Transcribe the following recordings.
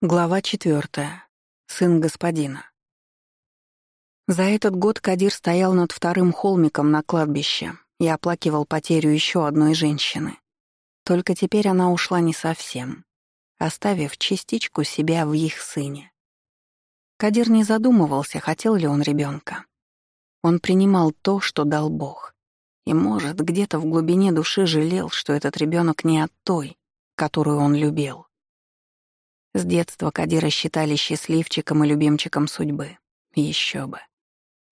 Глава четвертая. Сын господина. За этот год Кадир стоял над вторым холмиком на кладбище и оплакивал потерю еще одной женщины. Только теперь она ушла не совсем, оставив частичку себя в их сыне. Кадир не задумывался, хотел ли он ребенка. Он принимал то, что дал Бог. И, может, где-то в глубине души жалел, что этот ребенок не от той, которую он любил. С детства Кадира считали счастливчиком и любимчиком судьбы. Еще бы.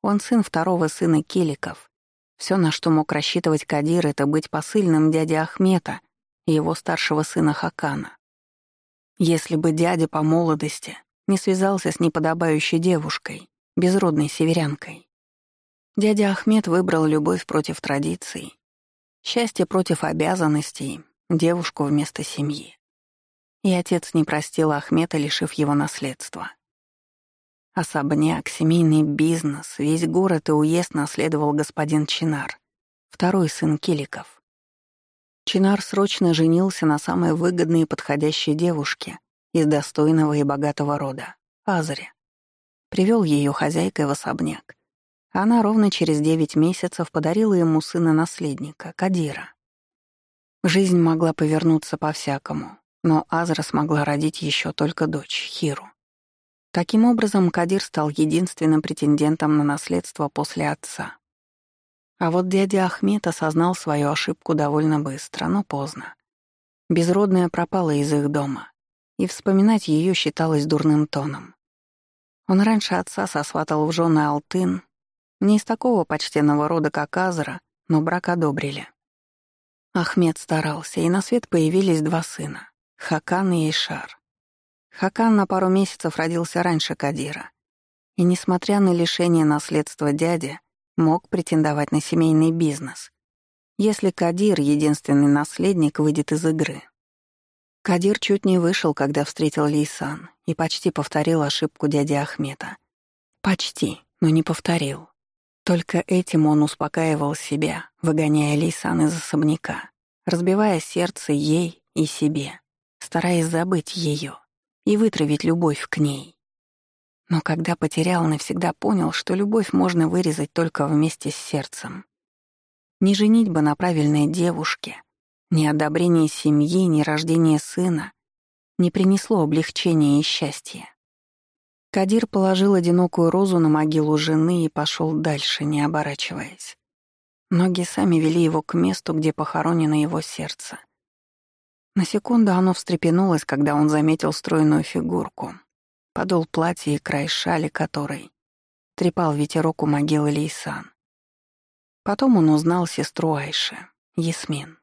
Он сын второго сына Киликов. Все, на что мог рассчитывать Кадир, это быть посыльным дяди Ахмета и его старшего сына Хакана. Если бы дядя по молодости не связался с неподобающей девушкой, безродной северянкой. Дядя Ахмед выбрал любовь против традиций, счастье против обязанностей, девушку вместо семьи. И отец не простил Ахмета, лишив его наследства. Особняк, семейный бизнес, весь город и уезд наследовал господин Чинар, второй сын Киликов. Чинар срочно женился на самой выгодной и подходящей девушке из достойного и богатого рода — Азре. Привел ее хозяйкой в особняк. Она ровно через девять месяцев подарила ему сына-наследника, Кадира. Жизнь могла повернуться по-всякому. Но Азра смогла родить еще только дочь, Хиру. Таким образом, Кадир стал единственным претендентом на наследство после отца. А вот дядя Ахмед осознал свою ошибку довольно быстро, но поздно. Безродная пропала из их дома, и вспоминать ее считалось дурным тоном. Он раньше отца сосватал в жены Алтын, не из такого почтенного рода, как Азра, но брак одобрили. Ахмед старался, и на свет появились два сына Хакан и Ишар. Хакан на пару месяцев родился раньше Кадира. И, несмотря на лишение наследства дяди, мог претендовать на семейный бизнес, если Кадир, единственный наследник, выйдет из игры. Кадир чуть не вышел, когда встретил Лейсан, и почти повторил ошибку дяди Ахмета. Почти, но не повторил. Только этим он успокаивал себя, выгоняя Лейсан из особняка, разбивая сердце ей и себе стараясь забыть ее и вытравить любовь к ней. Но когда потерял, навсегда понял, что любовь можно вырезать только вместе с сердцем. Не женить бы на правильной девушке, ни одобрение семьи, ни рождение сына не принесло облегчения и счастья. Кадир положил одинокую розу на могилу жены и пошел дальше, не оборачиваясь. Ноги сами вели его к месту, где похоронено его сердце. На секунду оно встрепенулось, когда он заметил стройную фигурку, подол платья и край шали которой трепал ветерок у могилы Лейсан. Потом он узнал сестру Айши, Ясмин.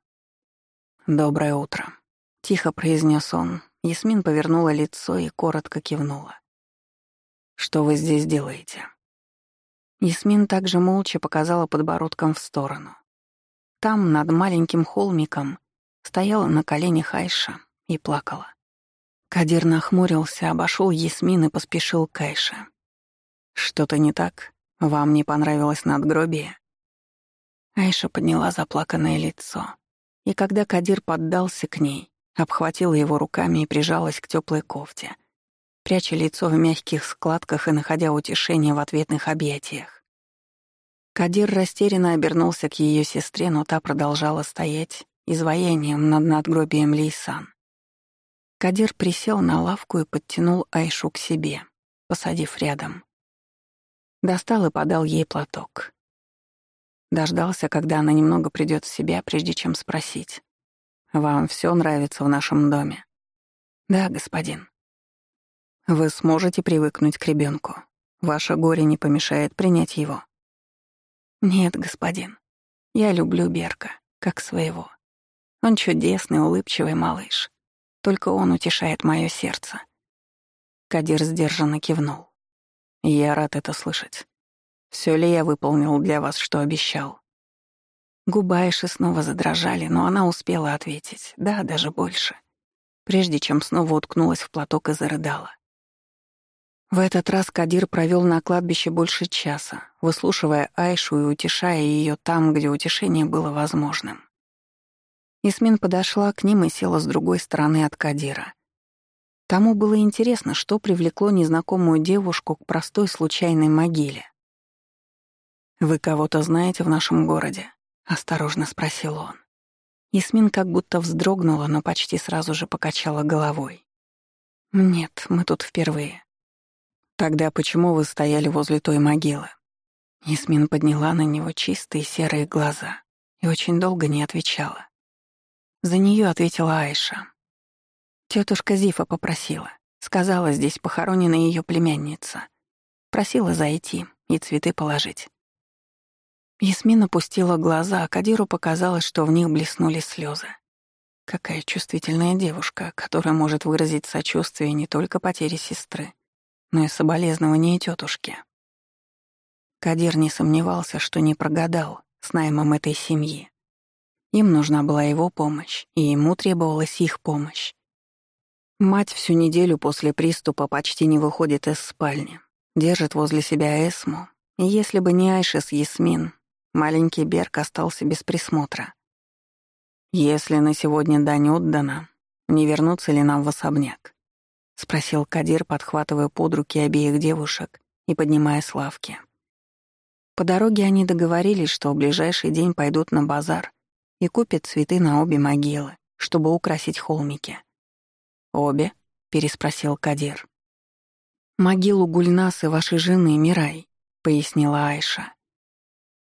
«Доброе утро», — тихо произнес он. Ясмин повернула лицо и коротко кивнула. «Что вы здесь делаете?» Ясмин также молча показала подбородком в сторону. Там, над маленьким холмиком, Стояла на коленях Айша и плакала. Кадир нахмурился, обошел Ясмин и поспешил к Айше. «Что-то не так? Вам не понравилось надгробие?» Айша подняла заплаканное лицо, и когда Кадир поддался к ней, обхватила его руками и прижалась к теплой кофте, пряча лицо в мягких складках и находя утешение в ответных объятиях. Кадир растерянно обернулся к ее сестре, но та продолжала стоять изваянием над надгробием Лейсан. Кадир присел на лавку и подтянул Айшу к себе, посадив рядом. Достал и подал ей платок. Дождался, когда она немного придёт в себя, прежде чем спросить. «Вам всё нравится в нашем доме?» «Да, господин». «Вы сможете привыкнуть к ребёнку. Ваше горе не помешает принять его». «Нет, господин. Я люблю Берка, как своего. Он чудесный, улыбчивый малыш. Только он утешает мое сердце. Кадир сдержанно кивнул. Я рад это слышать. Все ли я выполнил для вас, что обещал? Губы Айши снова задрожали, но она успела ответить. Да, даже больше. Прежде чем снова уткнулась в платок и зарыдала. В этот раз Кадир провел на кладбище больше часа, выслушивая Айшу и утешая ее там, где утешение было возможным. Исмин подошла к ним и села с другой стороны от Кадира. Тому было интересно, что привлекло незнакомую девушку к простой случайной могиле. «Вы кого-то знаете в нашем городе?» — осторожно спросил он. Ясмин как будто вздрогнула, но почти сразу же покачала головой. «Нет, мы тут впервые». «Тогда почему вы стояли возле той могилы?» Ясмин подняла на него чистые серые глаза и очень долго не отвечала. За нее ответила Айша. Тетушка Зифа попросила. Сказала, здесь похоронена ее племянница. Просила зайти и цветы положить. Ясмин опустила глаза, а Кадиру показалось, что в них блеснули слезы. Какая чувствительная девушка, которая может выразить сочувствие не только потере сестры, но и соболезнования тетушки. Кадир не сомневался, что не прогадал с наймом этой семьи. Им нужна была его помощь, и ему требовалась их помощь. Мать всю неделю после приступа почти не выходит из спальни, держит возле себя Эсму, и если бы не Айша с Ясмин, маленький Берг остался без присмотра. «Если на сегодня дань отдана, не вернуться ли нам в особняк?» — спросил Кадир, подхватывая под руки обеих девушек и поднимая с лавки. По дороге они договорились, что в ближайший день пойдут на базар и купят цветы на обе могилы, чтобы украсить холмики. «Обе?» — переспросил Кадир. «Могилу Гульнасы вашей жены Мирай», — пояснила Айша.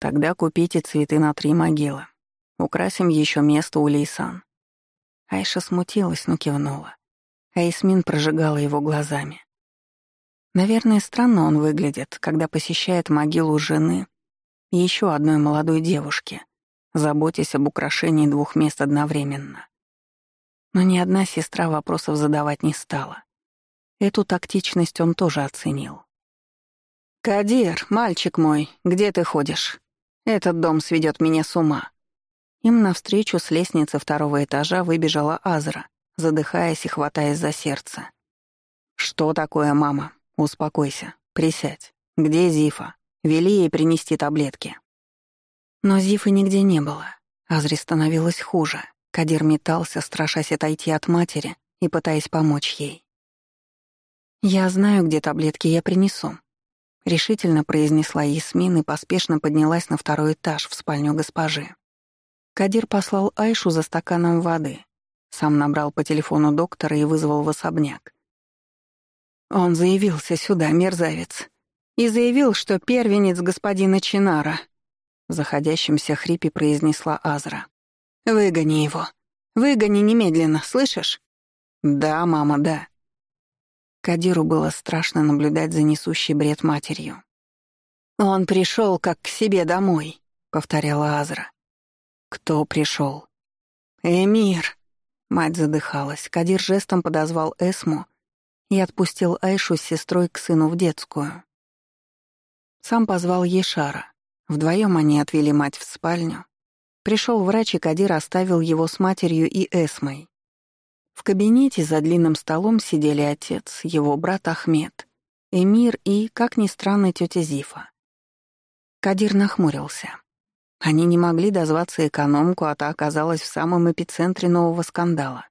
«Тогда купите цветы на три могилы. Украсим еще место у Лейсан». Айша смутилась, но кивнула. Айсмин прожигала его глазами. Наверное, странно он выглядит, когда посещает могилу жены и еще одной молодой девушки, заботясь об украшении двух мест одновременно. Но ни одна сестра вопросов задавать не стала. Эту тактичность он тоже оценил. «Кадир, мальчик мой, где ты ходишь? Этот дом сведет меня с ума». Им навстречу с лестницы второго этажа выбежала Азра, задыхаясь и хватаясь за сердце. «Что такое, мама? «Успокойся. Присядь. Где Зифа? Вели ей принести таблетки». Но Зифы нигде не было. Азри становилось хуже. Кадир метался, страшась отойти от матери и пытаясь помочь ей. «Я знаю, где таблетки я принесу», — решительно произнесла Ясмин и поспешно поднялась на второй этаж в спальню госпожи. Кадир послал Айшу за стаканом воды. Сам набрал по телефону доктора и вызвал в особняк. Он заявился сюда, мерзавец, и заявил, что первенец господина Чинара. В хрипе произнесла Азра. «Выгони его. Выгони немедленно, слышишь?» «Да, мама, да». Кадиру было страшно наблюдать за несущий бред матерью. «Он пришел как к себе домой», — повторяла Азра. «Кто пришел? «Эмир». Мать задыхалась. Кадир жестом подозвал Эсму и отпустил Айшу с сестрой к сыну в детскую. Сам позвал Ешара. Вдвоем они отвели мать в спальню. Пришел врач, и Кадир оставил его с матерью и Эсмой. В кабинете за длинным столом сидели отец, его брат Ахмед, Эмир и, как ни странно, тетя Зифа. Кадир нахмурился. Они не могли дозваться экономку, а та оказалась в самом эпицентре нового скандала.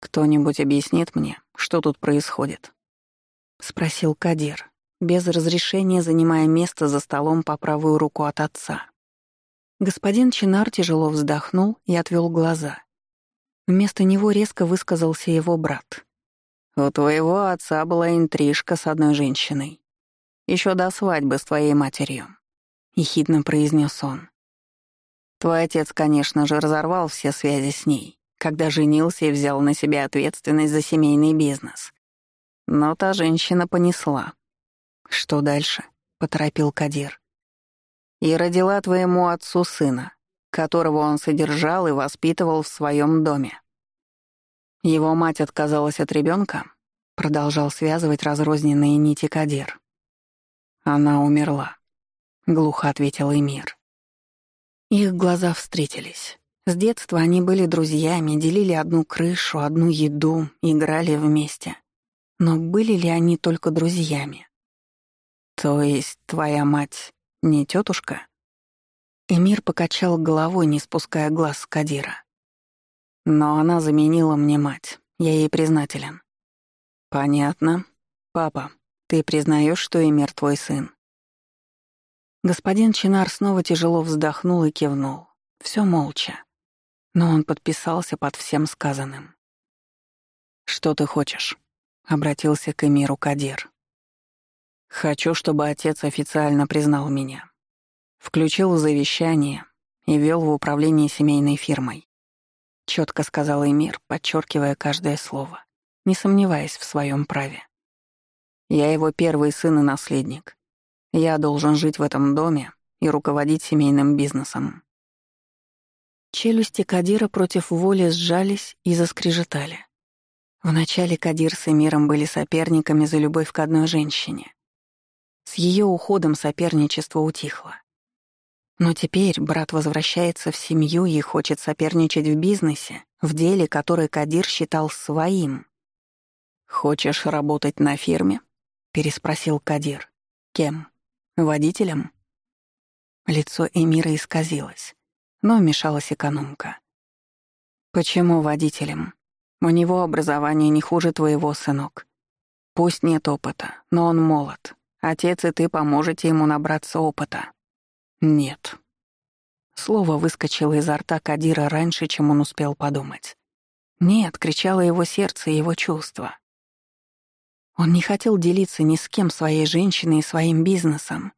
«Кто-нибудь объяснит мне, что тут происходит?» — спросил Кадир, без разрешения занимая место за столом по правую руку от отца. Господин Чинар тяжело вздохнул и отвел глаза. Вместо него резко высказался его брат. «У твоего отца была интрижка с одной женщиной. Еще до свадьбы с твоей матерью», — ехидно произнес он. «Твой отец, конечно же, разорвал все связи с ней когда женился и взял на себя ответственность за семейный бизнес. Но та женщина понесла. «Что дальше?» — поторопил Кадир. «И родила твоему отцу сына, которого он содержал и воспитывал в своем доме. Его мать отказалась от ребенка, продолжал связывать разрозненные нити Кадир. Она умерла, глухо ответил Эмир. Их глаза встретились. С детства они были друзьями, делили одну крышу, одну еду, играли вместе. Но были ли они только друзьями? То есть твоя мать не тетушка? Эмир покачал головой, не спуская глаз с Кадира. Но она заменила мне мать, я ей признателен. «Понятно. Папа, ты признаешь, что Эмир твой сын?» Господин Чинар снова тяжело вздохнул и кивнул. Все молча. Но он подписался под всем сказанным. «Что ты хочешь?» — обратился к Эмиру Кадир. «Хочу, чтобы отец официально признал меня. Включил завещание и вел в управление семейной фирмой. Четко сказал Эмир, подчеркивая каждое слово, не сомневаясь в своем праве. Я его первый сын и наследник. Я должен жить в этом доме и руководить семейным бизнесом. Челюсти Кадира против воли сжались и заскрежетали. Вначале Кадир с Эмиром были соперниками за любовь к одной женщине. С ее уходом соперничество утихло. Но теперь брат возвращается в семью и хочет соперничать в бизнесе, в деле, которое Кадир считал своим. «Хочешь работать на фирме?» — переспросил Кадир. «Кем? Водителем?» Лицо Эмира исказилось, но вмешалась экономка. «Почему водителем? У него образование не хуже твоего, сынок. Пусть нет опыта, но он молод. Отец и ты поможете ему набраться опыта». «Нет». Слово выскочило изо рта Кадира раньше, чем он успел подумать. «Нет», — кричало его сердце и его чувства. Он не хотел делиться ни с кем своей женщиной и своим бизнесом.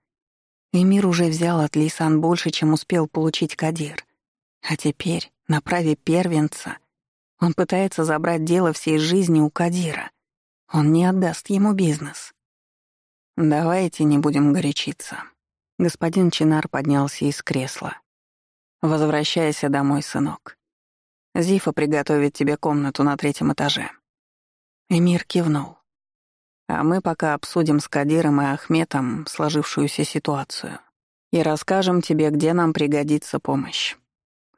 Эмир уже взял от Лисан больше, чем успел получить Кадир. А теперь, на праве первенца, он пытается забрать дело всей жизни у Кадира. Он не отдаст ему бизнес. «Давайте не будем горячиться». Господин Чинар поднялся из кресла. «Возвращайся домой, сынок. Зифа приготовит тебе комнату на третьем этаже». Эмир кивнул. «А мы пока обсудим с Кадиром и Ахметом сложившуюся ситуацию и расскажем тебе, где нам пригодится помощь».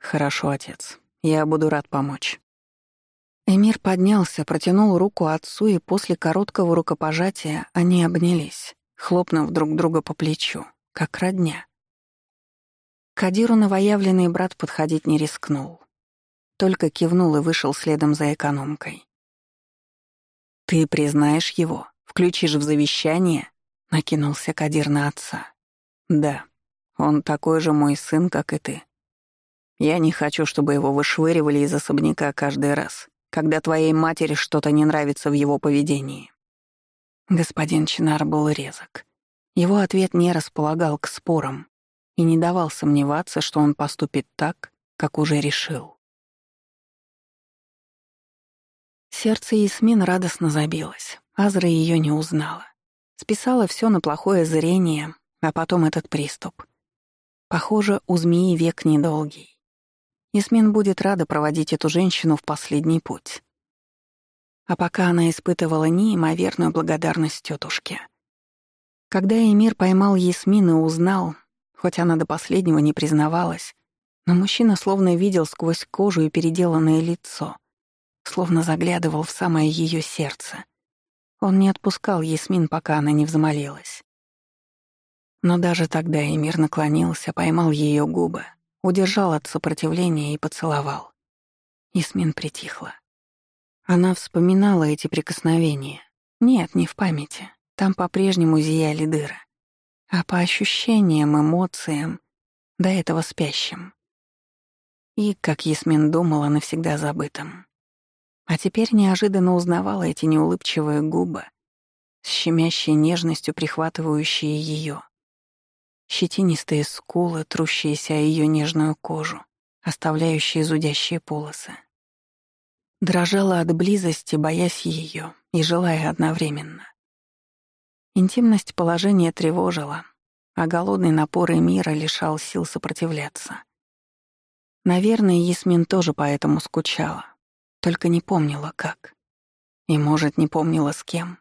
«Хорошо, отец. Я буду рад помочь». Эмир поднялся, протянул руку отцу, и после короткого рукопожатия они обнялись, хлопнув друг друга по плечу, как родня. Кадиру новоявленный брат подходить не рискнул. Только кивнул и вышел следом за экономкой. «Ты признаешь его? Включишь в завещание?» — накинулся Кадир на отца. «Да, он такой же мой сын, как и ты. Я не хочу, чтобы его вышвыривали из особняка каждый раз, когда твоей матери что-то не нравится в его поведении». Господин Чинар был резок. Его ответ не располагал к спорам и не давал сомневаться, что он поступит так, как уже решил. Сердце Ясмин радостно забилось. Азра ее не узнала. Списала все на плохое зрение, а потом этот приступ. Похоже, у змеи век недолгий. Ясмин будет рада проводить эту женщину в последний путь. А пока она испытывала неимоверную благодарность тетушке. Когда Эмир поймал Ясмин и узнал, хоть она до последнего не признавалась, но мужчина словно видел сквозь кожу и переделанное лицо, словно заглядывал в самое ее сердце. Он не отпускал Ясмин, пока она не взмолилась. Но даже тогда Эмир наклонился, поймал ее губы, удержал от сопротивления и поцеловал. Ясмин притихла. Она вспоминала эти прикосновения. Нет, не в памяти. Там по-прежнему зияли дыры. А по ощущениям, эмоциям, до этого спящим. И, как Ясмин думала, навсегда забытым. А теперь неожиданно узнавала эти неулыбчивые губы, с щемящей нежностью прихватывающие ее щетинистые скулы, трущиеся о ее нежную кожу, оставляющие зудящие полосы. Дрожала от близости, боясь ее и желая одновременно. Интимность положения тревожила, а голодный напор мира лишал сил сопротивляться. Наверное, Ясмин тоже поэтому скучала, только не помнила, как. И, может, не помнила, с кем.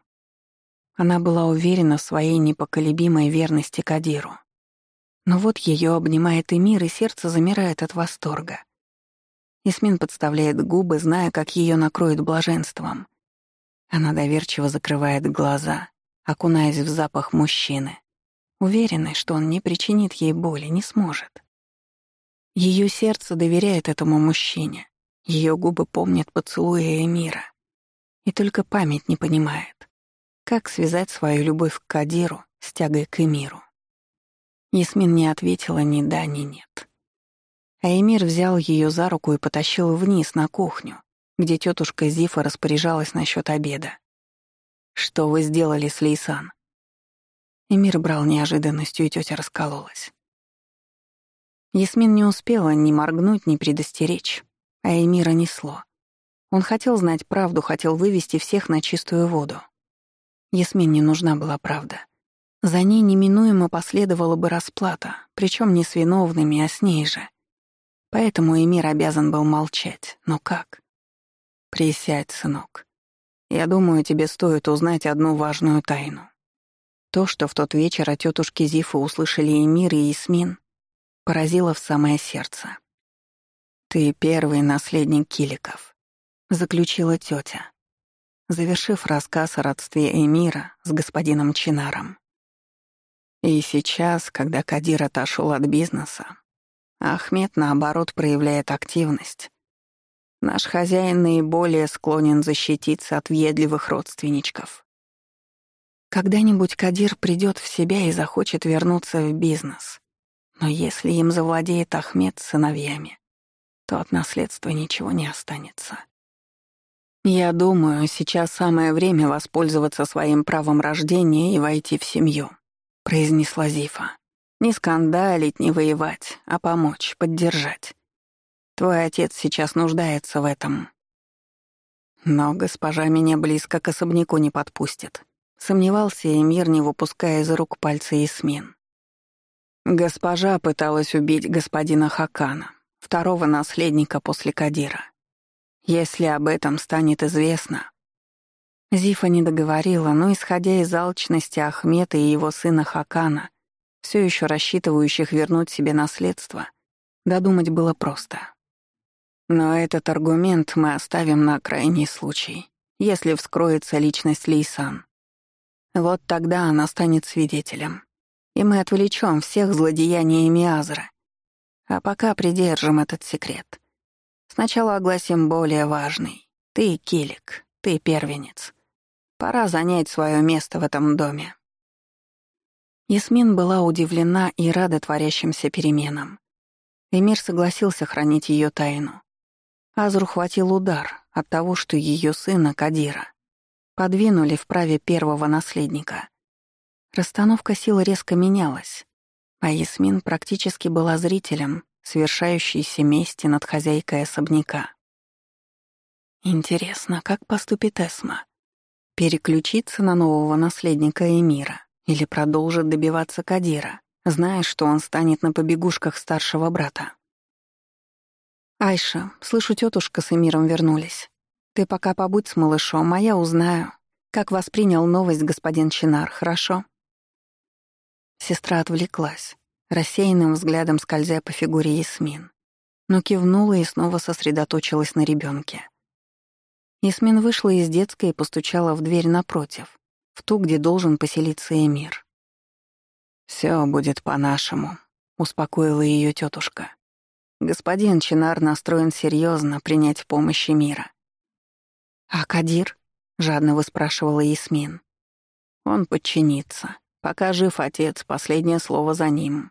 Она была уверена в своей непоколебимой верности Кадиру. Но вот ее обнимает и мир, и сердце замирает от восторга. Ясмин подставляет губы, зная, как ее накроет блаженством. Она доверчиво закрывает глаза, окунаясь в запах мужчины, уверенной, что он не причинит ей боли, не сможет. Ее сердце доверяет этому мужчине, ее губы помнят поцелуи Эмира. И только память не понимает, как связать свою любовь к Кадиру с тягой к Эмиру. Ясмин не ответила ни да, ни нет. А Эмир взял ее за руку и потащил вниз на кухню, где тетушка Зифа распоряжалась насчет обеда. «Что вы сделали с Лейсан?» Эмир брал неожиданностью, и тетя раскололась. Ясмин не успела ни моргнуть, ни предостеречь, а Эмира несло. Он хотел знать правду, хотел вывести всех на чистую воду. Ясмин не нужна была правда. За ней неминуемо последовала бы расплата, причем не с виновными, а с ней же. Поэтому Эмир обязан был молчать. Но как? «Присядь, сынок. Я думаю, тебе стоит узнать одну важную тайну. То, что в тот вечер от тетушки Зифы услышали Эмир и Ясмин, поразило в самое сердце. «Ты первый наследник Киликов», — заключила тетя, завершив рассказ о родстве Эмира с господином Чинаром. И сейчас, когда Кадир отошел от бизнеса, Ахмед, наоборот, проявляет активность. Наш хозяин наиболее склонен защититься от въедливых родственничков. Когда-нибудь Кадир придет в себя и захочет вернуться в бизнес. Но если им завладеет Ахмед с сыновьями, то от наследства ничего не останется. Я думаю, сейчас самое время воспользоваться своим правом рождения и войти в семью, произнесла Зифа. Не скандалить, не воевать, а помочь, поддержать. Твой отец сейчас нуждается в этом. Но госпожа меня близко к особняку не подпустит. Сомневался Эмир, не выпуская из рук пальца Ясмин. Госпожа пыталась убить господина Хакана, второго наследника после Кадира. Если об этом станет известно... Зифа не договорила, но, исходя из алчности Ахмета и его сына Хакана, все еще рассчитывающих вернуть себе наследство, додумать было просто. Но этот аргумент мы оставим на крайний случай, если вскроется личность Лейсан. Вот тогда она станет свидетелем и мы отвлечем всех злодеяниями Азра. А пока придержим этот секрет. Сначала огласим более важный. Ты, Килик, ты первенец. Пора занять свое место в этом доме. Ясмин была удивлена и рада творящимся переменам. Эмир согласился хранить ее тайну. Азру хватил удар от того, что ее сына Кадира подвинули в праве первого наследника. Расстановка сил резко менялась, а Ясмин практически была зрителем совершающейся мести над хозяйкой особняка. Интересно, как поступит Эсма? Переключиться на нового наследника Эмира или продолжит добиваться Кадира, зная, что он станет на побегушках старшего брата? «Айша, слышу, тетушка с Эмиром вернулись. Ты пока побудь с малышом, а я узнаю, как воспринял новость господин Чинар, хорошо?» Сестра отвлеклась, рассеянным взглядом скользя по фигуре Ясмин, но кивнула и снова сосредоточилась на ребенке. Ясмин вышла из детской и постучала в дверь напротив, в ту, где должен поселиться Эмир. Все будет по-нашему», — успокоила ее тетушка. «Господин Чинар настроен серьезно принять помощь Эмира». «А Кадир?» — жадно выспрашивала Ясмин. «Он подчинится. Пока жив отец, последнее слово за ним.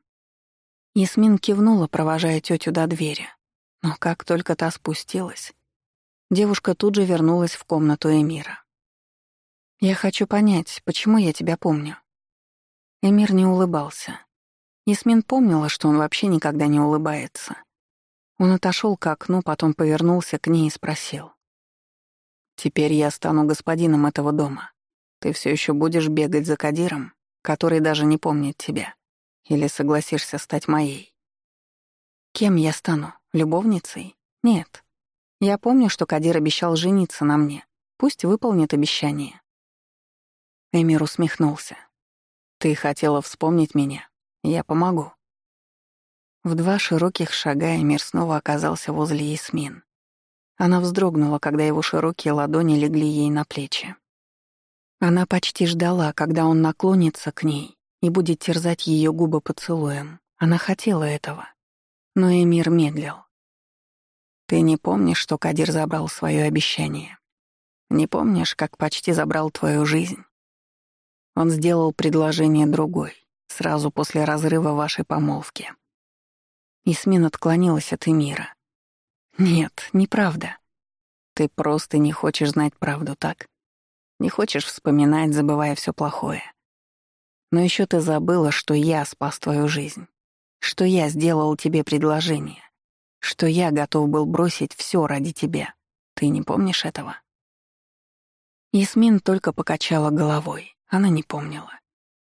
Ясмин кивнула, провожая тетю до двери. Но как только та спустилась, девушка тут же вернулась в комнату Эмира. «Я хочу понять, почему я тебя помню?» Эмир не улыбался. Ясмин помнила, что он вообще никогда не улыбается. Он отошел к окну, потом повернулся к ней и спросил. «Теперь я стану господином этого дома. Ты все еще будешь бегать за Кадиром?» который даже не помнит тебя? Или согласишься стать моей? Кем я стану? Любовницей? Нет. Я помню, что Кадир обещал жениться на мне. Пусть выполнит обещание. Эмир усмехнулся. Ты хотела вспомнить меня. Я помогу. В два широких шага Эмир снова оказался возле Ясмин. Она вздрогнула, когда его широкие ладони легли ей на плечи. Она почти ждала, когда он наклонится к ней и будет терзать ее губы поцелуем. Она хотела этого. Но Эмир медлил. «Ты не помнишь, что Кадир забрал свое обещание? Не помнишь, как почти забрал твою жизнь? Он сделал предложение другой, сразу после разрыва вашей помолвки. Исмин отклонилась от Эмира. «Нет, неправда. Ты просто не хочешь знать правду, так? Не хочешь вспоминать, забывая все плохое. Но еще ты забыла, что я спас твою жизнь, что я сделал тебе предложение, что я готов был бросить все ради тебя. Ты не помнишь этого?» Ясмин только покачала головой. Она не помнила.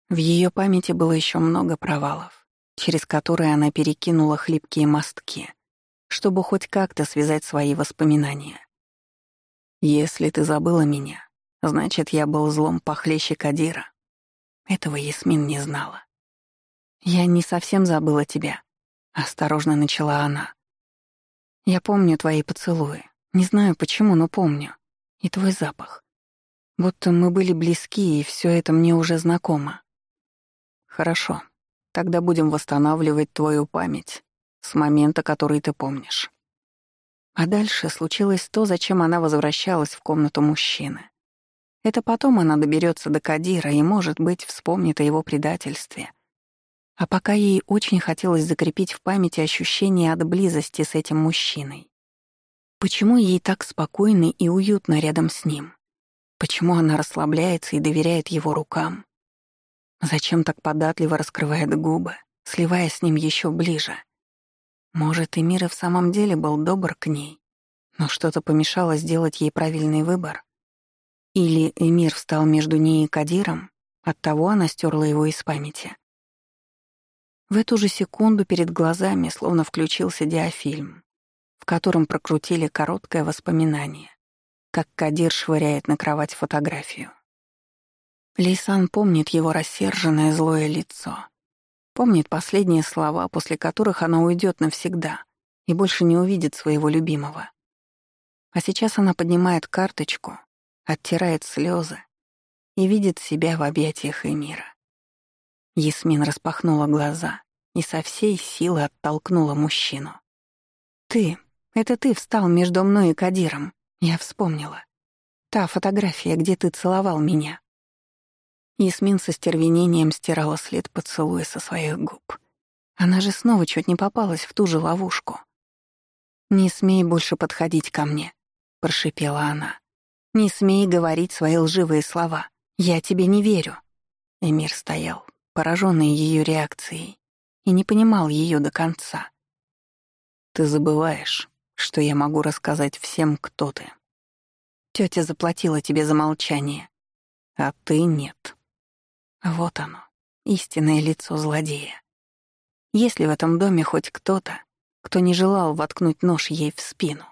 В ее памяти было еще много провалов, через которые она перекинула хлипкие мостки, чтобы хоть как-то связать свои воспоминания. «Если ты забыла меня, значит, я был злом похлеще Кадира». Этого Ясмин не знала. «Я не совсем забыла тебя», — осторожно начала она. «Я помню твои поцелуи. Не знаю почему, но помню. И твой запах. Будто мы были близки, и все это мне уже знакомо. Хорошо. Тогда будем восстанавливать твою память с момента, который ты помнишь. А дальше случилось то, зачем она возвращалась в комнату мужчины. Это потом она доберется до Кадира и, может быть, вспомнит о его предательстве. А пока ей очень хотелось закрепить в памяти ощущение от близости с этим мужчиной. Почему ей так спокойно и уютно рядом с ним? Почему она расслабляется и доверяет его рукам? Зачем так податливо раскрывает губы, сливаясь с ним еще ближе? Может, Эмир и в самом деле был добр к ней, но что-то помешало сделать ей правильный выбор? Или Эмир встал между ней и Кадиром, оттого она стерла его из памяти? В эту же секунду перед глазами словно включился диафильм, в котором прокрутили короткое воспоминание как Кадир швыряет на кровать фотографию. Лейсан помнит его рассерженное злое лицо. Помнит последние слова, после которых она уйдет навсегда и больше не увидит своего любимого. А сейчас она поднимает карточку, оттирает слезы и видит себя в объятиях Эмира. Ясмин распахнула глаза и со всей силы оттолкнула мужчину. «Ты, это ты встал между мной и Кадиром. Я вспомнила. Та фотография, где ты целовал меня. Ясмин со стервенением стирала след поцелуя со своих губ. Она же снова чуть не попалась в ту же ловушку. «Не смей больше подходить ко мне», — прошипела она. «Не смей говорить свои лживые слова. Я тебе не верю». Эмир стоял, пораженный ее реакцией, и не понимал ее до конца. «Ты забываешь, что я могу рассказать всем, кто ты. Тетя заплатила тебе за молчание, а ты нет. Вот оно, истинное лицо злодея. Есть ли в этом доме хоть кто-то, кто не желал воткнуть нож ей в спину?